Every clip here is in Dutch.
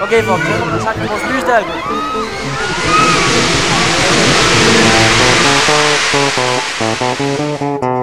Oké, okay, van, dan ga ik ons nu.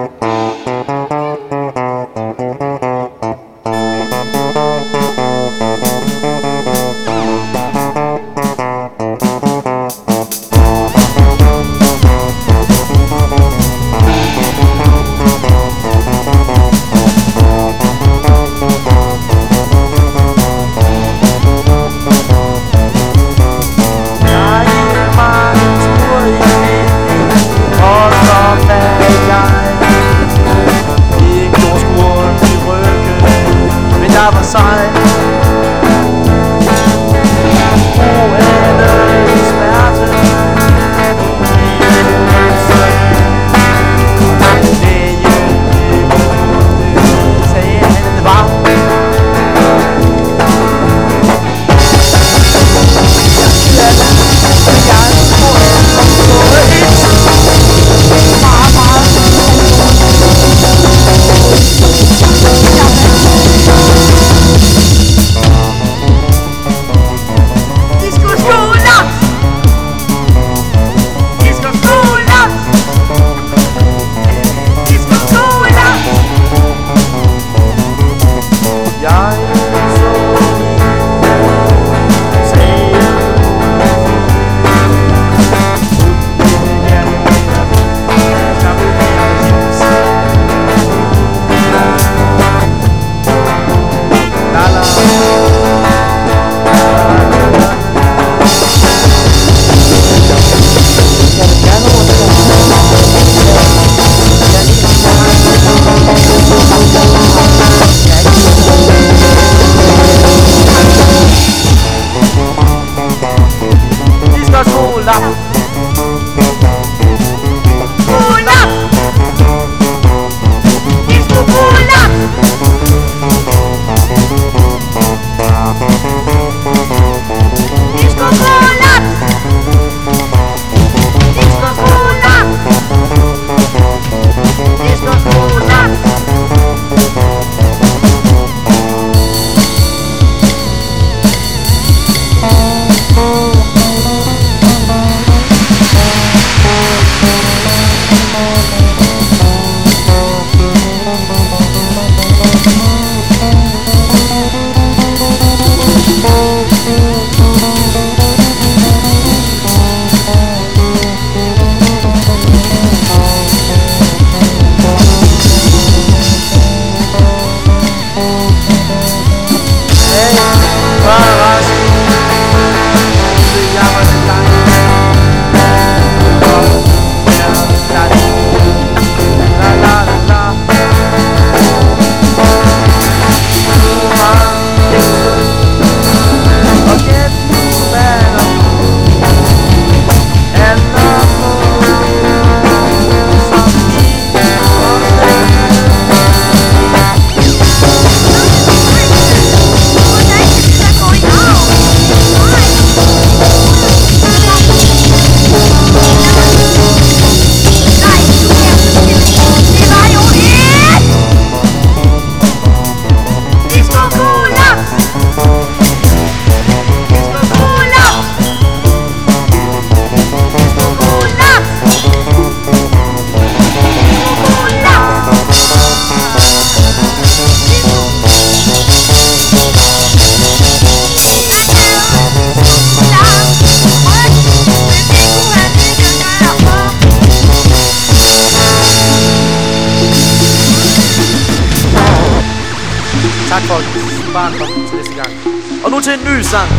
other side Tak for at du bare kom til næste gang. Og nu til en ny sang.